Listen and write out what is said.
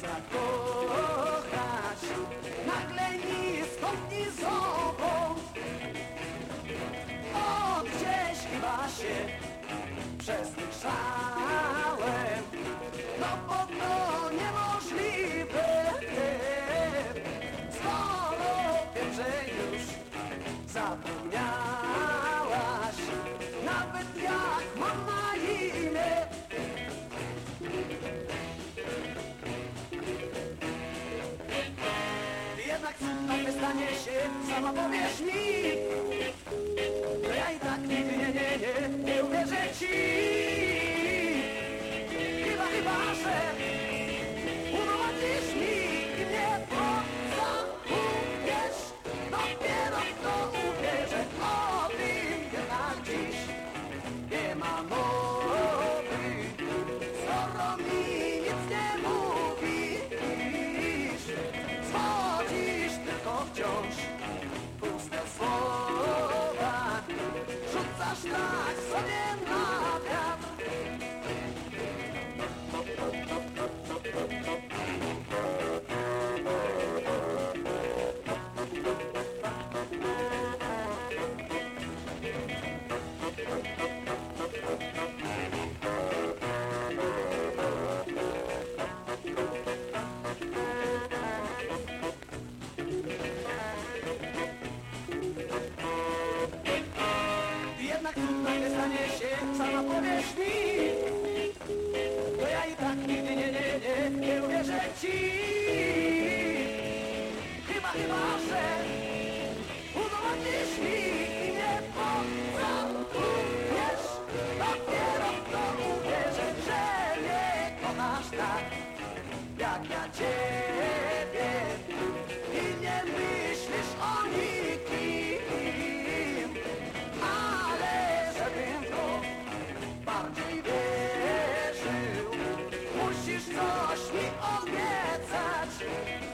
zakochać. Nagle ni skąd ni zowąd Od gdzieś chyba się przesłyszałem No podobno niemożliwe. Skoro wiem, że już zapomniałaś. Nawet ja Sama po me obiecać.